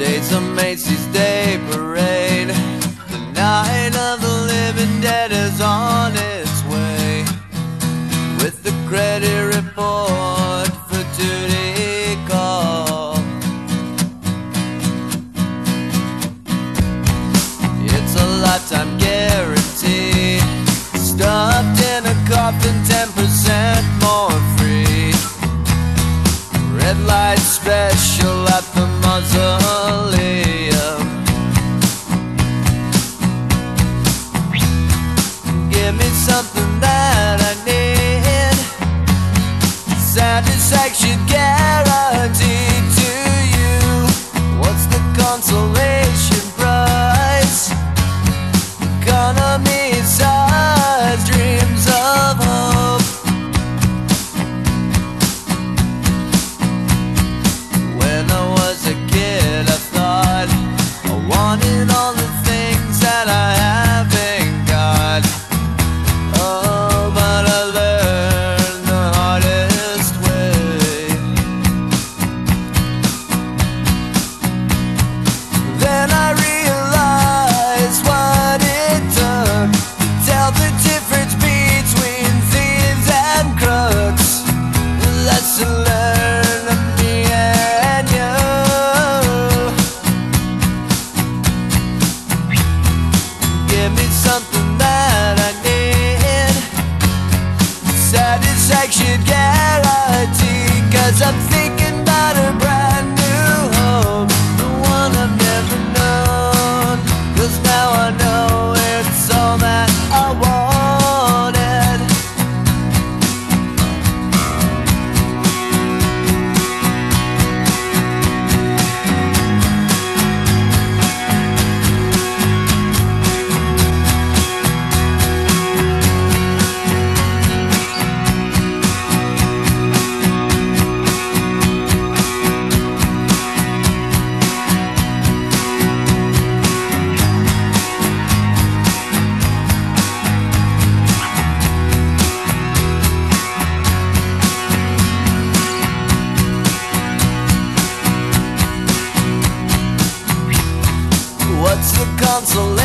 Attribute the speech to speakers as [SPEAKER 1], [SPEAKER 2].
[SPEAKER 1] Days of Macy's Day Parade. The night of the living dead is on its way. With the credit report for duty call. It's a lifetime guarantee. Stuffed in a coffin, 10% more free. Red light special at the mausoleum. Give me something that I need. Satisfaction guaranteed sex should guarantee Cause I'm thinking about her It's the consolation?